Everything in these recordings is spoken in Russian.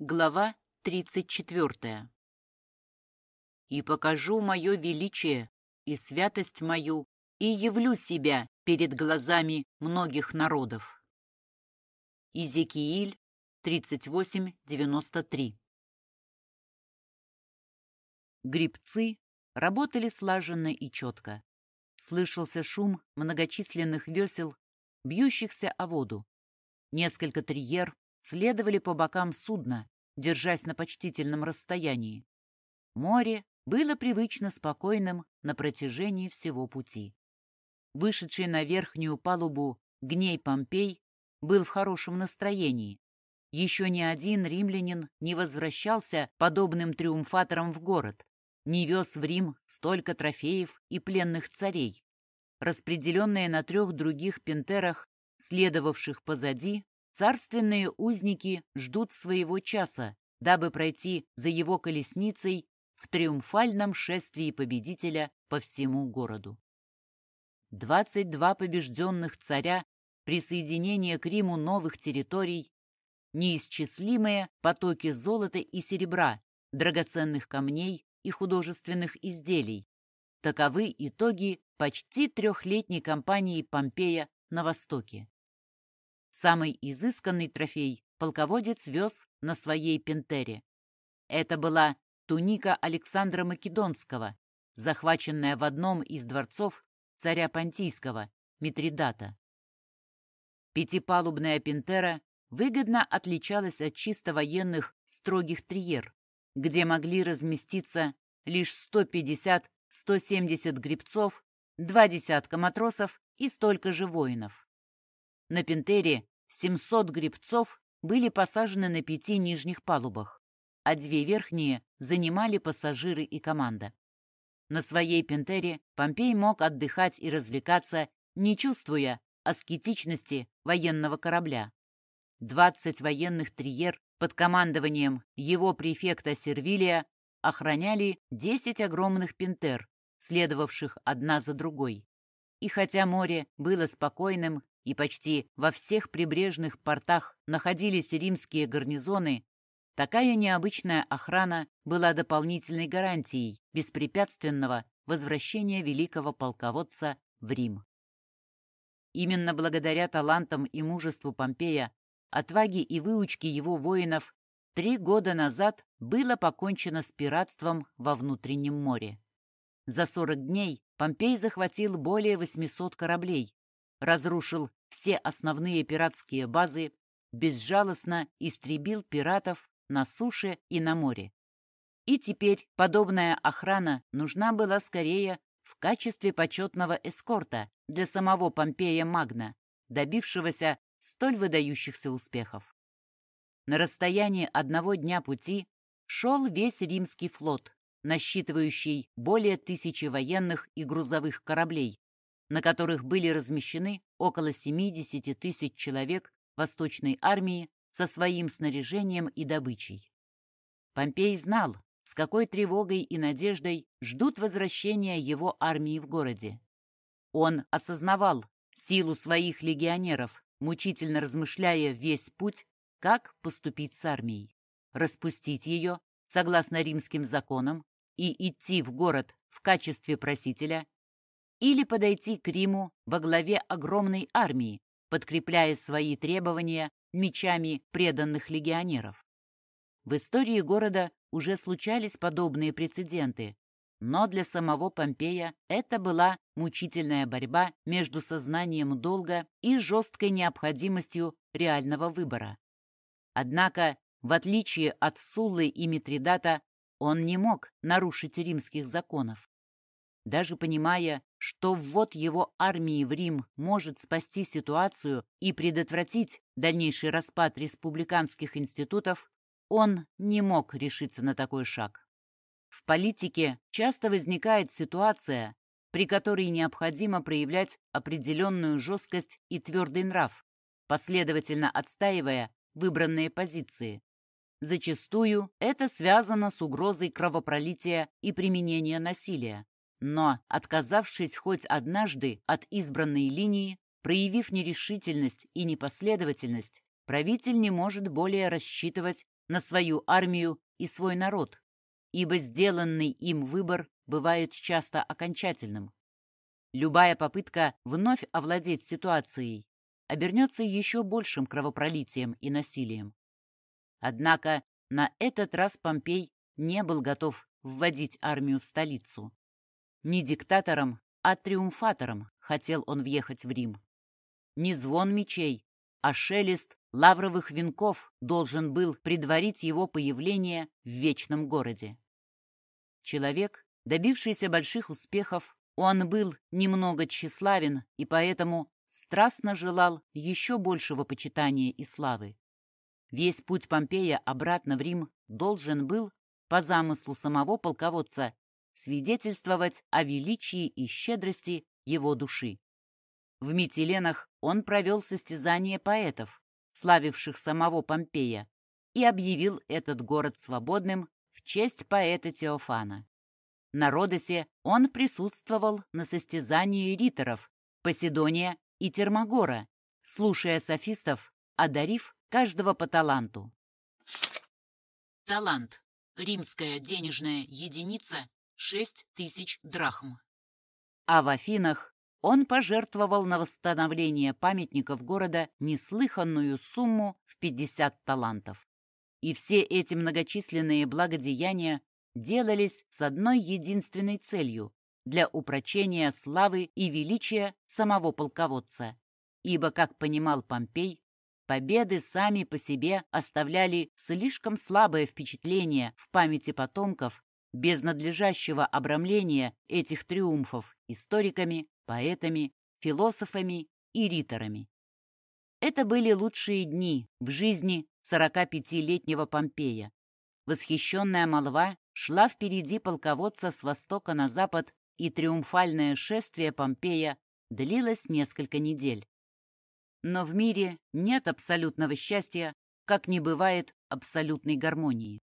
Глава 34. «И покажу мое величие и святость мою, и явлю себя перед глазами многих народов». Изекииль 38.93 Грибцы работали слаженно и четко. Слышался шум многочисленных весел, бьющихся о воду. Несколько триер следовали по бокам судна, держась на почтительном расстоянии. Море было привычно спокойным на протяжении всего пути. Вышедший на верхнюю палубу гней Помпей был в хорошем настроении. Еще ни один римлянин не возвращался подобным триумфатором в город, не вез в Рим столько трофеев и пленных царей. Распределенные на трех других пентерах, следовавших позади, Царственные узники ждут своего часа, дабы пройти за его колесницей в триумфальном шествии победителя по всему городу. 22 побежденных царя, присоединение к Риму новых территорий, неисчислимые потоки золота и серебра, драгоценных камней и художественных изделий. Таковы итоги почти трехлетней кампании Помпея на Востоке. Самый изысканный трофей полководец вез на своей пентере. Это была туника Александра Македонского, захваченная в одном из дворцов царя Понтийского, Митридата. Пятипалубная пентера выгодно отличалась от чисто военных строгих триер, где могли разместиться лишь 150-170 гребцов, два десятка матросов и столько же воинов. На Пентере 700 гребцов были посажены на пяти нижних палубах, а две верхние занимали пассажиры и команда. На своей Пентере Помпей мог отдыхать и развлекаться, не чувствуя аскетичности военного корабля. 20 военных триер под командованием его префекта Сервилия охраняли 10 огромных пентер, следовавших одна за другой. И хотя море было спокойным и почти во всех прибрежных портах находились римские гарнизоны, такая необычная охрана была дополнительной гарантией беспрепятственного возвращения великого полководца в Рим. Именно благодаря талантам и мужеству Помпея, отваге и выучке его воинов, три года назад было покончено с пиратством во внутреннем море. За 40 дней Помпей захватил более 800 кораблей, разрушил все основные пиратские базы, безжалостно истребил пиратов на суше и на море. И теперь подобная охрана нужна была скорее в качестве почетного эскорта для самого Помпея Магна, добившегося столь выдающихся успехов. На расстоянии одного дня пути шел весь римский флот, насчитывающий более тысячи военных и грузовых кораблей, на которых были размещены около 70 тысяч человек Восточной армии со своим снаряжением и добычей. Помпей знал, с какой тревогой и надеждой ждут возвращения его армии в городе. Он осознавал силу своих легионеров, мучительно размышляя весь путь, как поступить с армией. Распустить ее, согласно римским законам, и идти в город в качестве просителя или подойти к Риму во главе огромной армии, подкрепляя свои требования мечами преданных легионеров. В истории города уже случались подобные прецеденты, но для самого Помпея это была мучительная борьба между сознанием долга и жесткой необходимостью реального выбора. Однако, в отличие от Суллы и Митридата, он не мог нарушить римских законов. Даже понимая, что ввод его армии в Рим может спасти ситуацию и предотвратить дальнейший распад республиканских институтов, он не мог решиться на такой шаг. В политике часто возникает ситуация, при которой необходимо проявлять определенную жесткость и твердый нрав, последовательно отстаивая выбранные позиции. Зачастую это связано с угрозой кровопролития и применения насилия. Но, отказавшись хоть однажды от избранной линии, проявив нерешительность и непоследовательность, правитель не может более рассчитывать на свою армию и свой народ, ибо сделанный им выбор бывает часто окончательным. Любая попытка вновь овладеть ситуацией обернется еще большим кровопролитием и насилием. Однако на этот раз Помпей не был готов вводить армию в столицу. Не диктатором, а триумфатором хотел он въехать в Рим. Не звон мечей, а шелест лавровых венков должен был предварить его появление в вечном городе. Человек, добившийся больших успехов, он был немного тщеславен и поэтому страстно желал еще большего почитания и славы. Весь путь Помпея обратно в Рим должен был, по замыслу самого полководца, свидетельствовать о величии и щедрости его души. В Митиленах он провел состязание поэтов, славивших самого Помпея, и объявил этот город свободным в честь поэта Теофана. На Родосе он присутствовал на состязании риторов, Поседония и Термогора, слушая софистов, одарив каждого по таланту. Талант. Римская денежная единица 6 тысяч драхм. А в Афинах он пожертвовал на восстановление памятников города неслыханную сумму в 50 талантов. И все эти многочисленные благодеяния делались с одной единственной целью для упрочения славы и величия самого полководца. Ибо, как понимал Помпей, победы сами по себе оставляли слишком слабое впечатление в памяти потомков без надлежащего обрамления этих триумфов историками, поэтами, философами и риторами. Это были лучшие дни в жизни 45-летнего Помпея. Восхищенная молва шла впереди полководца с востока на запад и триумфальное шествие Помпея длилось несколько недель. Но в мире нет абсолютного счастья, как не бывает абсолютной гармонии.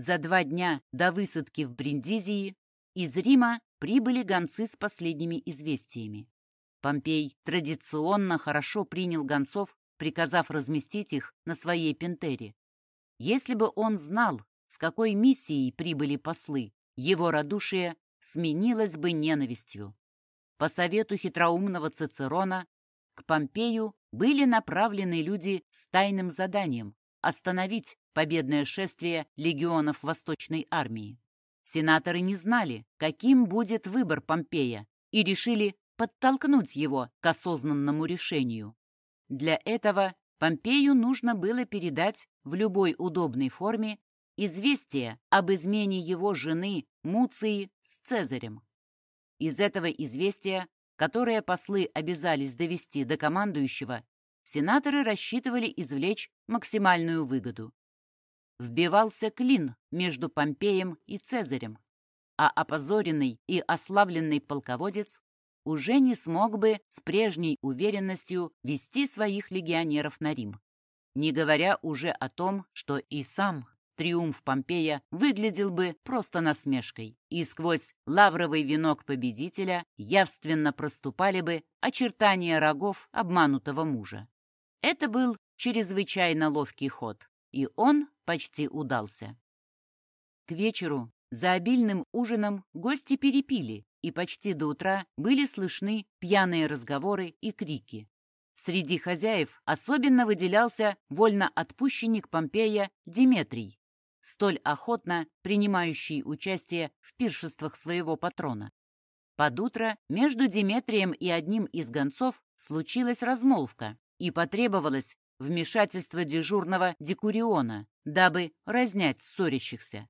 За два дня до высадки в Бриндизии из Рима прибыли гонцы с последними известиями. Помпей традиционно хорошо принял гонцов, приказав разместить их на своей пентере. Если бы он знал, с какой миссией прибыли послы, его радушие сменилось бы ненавистью. По совету хитроумного Цицерона к Помпею были направлены люди с тайным заданием остановить победное шествие легионов Восточной армии. Сенаторы не знали, каким будет выбор Помпея, и решили подтолкнуть его к осознанному решению. Для этого Помпею нужно было передать в любой удобной форме известие об измене его жены Муции с Цезарем. Из этого известия, которое послы обязались довести до командующего, сенаторы рассчитывали извлечь максимальную выгоду. Вбивался клин между Помпеем и Цезарем, а опозоренный и ославленный полководец уже не смог бы с прежней уверенностью вести своих легионеров на Рим, не говоря уже о том, что и сам триумф Помпея выглядел бы просто насмешкой, и сквозь лавровый венок победителя явственно проступали бы очертания рогов обманутого мужа. Это был чрезвычайно ловкий ход, и он почти удался. К вечеру за обильным ужином гости перепили, и почти до утра были слышны пьяные разговоры и крики. Среди хозяев особенно выделялся вольноотпущенник Помпея Диметрий, столь охотно принимающий участие в пиршествах своего патрона. Под утро между Диметрием и одним из гонцов случилась размолвка, и потребовалось вмешательство дежурного Декуриона, дабы разнять ссорящихся.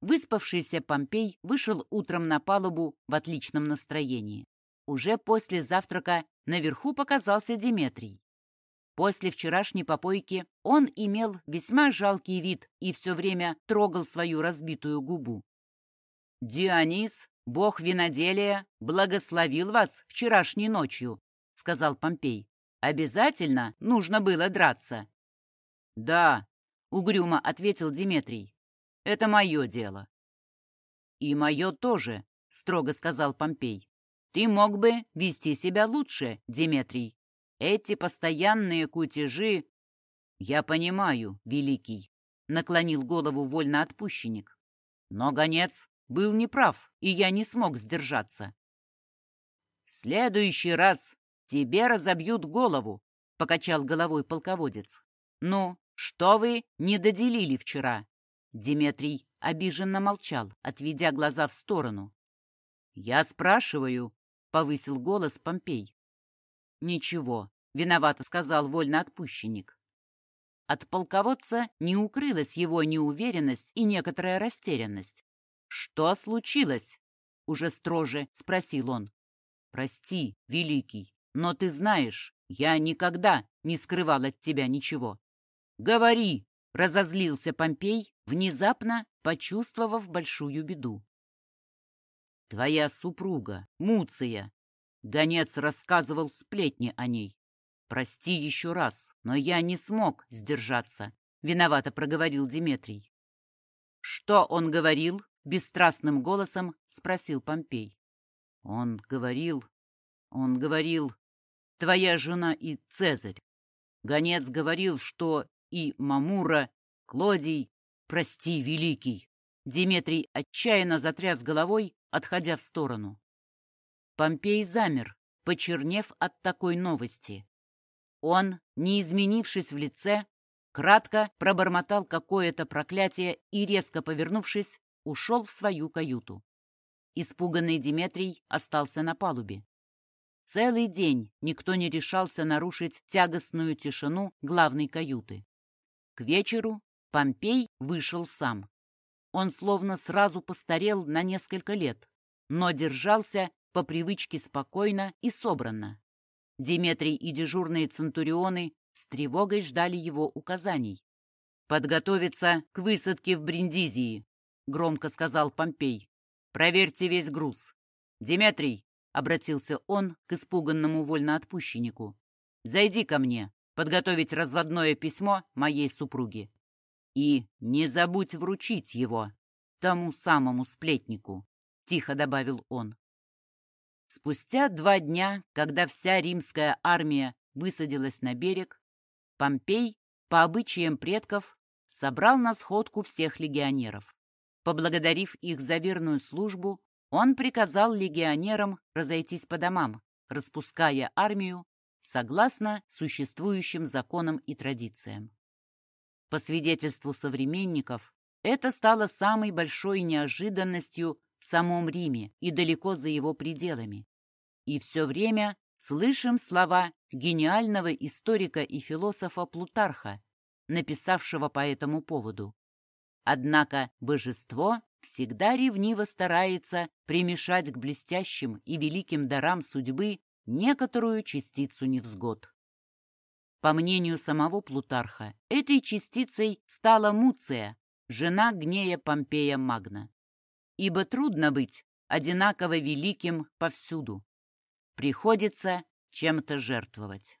Выспавшийся Помпей вышел утром на палубу в отличном настроении. Уже после завтрака наверху показался Диметрий. После вчерашней попойки он имел весьма жалкий вид и все время трогал свою разбитую губу. «Дионис, бог виноделия, благословил вас вчерашней ночью», — сказал Помпей. «Обязательно нужно было драться». «Да», — угрюмо ответил Диметрий. «Это мое дело». «И мое тоже», — строго сказал Помпей. «Ты мог бы вести себя лучше, Диметрий. Эти постоянные кутежи... Я понимаю, Великий. — наклонил голову вольноотпущенник. «Но гонец был неправ, и я не смог сдержаться». «В следующий раз тебе разобьют голову», — покачал головой полководец. «Ну, что вы не доделили вчера?» Диметрий обиженно молчал, отведя глаза в сторону. «Я спрашиваю», — повысил голос Помпей. «Ничего», — виновато сказал вольноотпущенник. От полководца не укрылась его неуверенность и некоторая растерянность. «Что случилось?» — уже строже спросил он. «Прости, великий, но ты знаешь, я никогда не скрывал от тебя ничего». «Говори!» — разозлился Помпей, внезапно почувствовав большую беду. «Твоя супруга, Муция!» Гонец рассказывал сплетни о ней. «Прости еще раз, но я не смог сдержаться», — виновато проговорил Диметрий. «Что он говорил?» — бесстрастным голосом спросил Помпей. «Он говорил... Он говорил... Твоя жена и Цезарь. Гонец говорил, что и Мамура, Клодий... Прости, великий!» Диметрий отчаянно затряс головой, отходя в сторону. Помпей замер, почернев от такой новости. Он, не изменившись в лице, кратко пробормотал какое-то проклятие и, резко повернувшись, ушел в свою каюту. Испуганный Диметрий остался на палубе. Целый день никто не решался нарушить тягостную тишину главной каюты. К вечеру Помпей вышел сам. Он словно сразу постарел на несколько лет, но держался по привычке спокойно и собранно. Диметрий и дежурные центурионы с тревогой ждали его указаний. «Подготовиться к высадке в Бриндизии», — громко сказал Помпей. «Проверьте весь груз». «Диметрий», — обратился он к испуганному вольноотпущеннику, «зайди ко мне, подготовить разводное письмо моей супруге. И не забудь вручить его тому самому сплетнику», — тихо добавил он. Спустя два дня, когда вся римская армия высадилась на берег, Помпей, по обычаям предков, собрал на сходку всех легионеров. Поблагодарив их за верную службу, он приказал легионерам разойтись по домам, распуская армию согласно существующим законам и традициям. По свидетельству современников, это стало самой большой неожиданностью в самом Риме и далеко за его пределами. И все время слышим слова гениального историка и философа Плутарха, написавшего по этому поводу. Однако божество всегда ревниво старается примешать к блестящим и великим дарам судьбы некоторую частицу невзгод. По мнению самого Плутарха, этой частицей стала Муция, жена гнея Помпея Магна ибо трудно быть одинаково великим повсюду. Приходится чем-то жертвовать.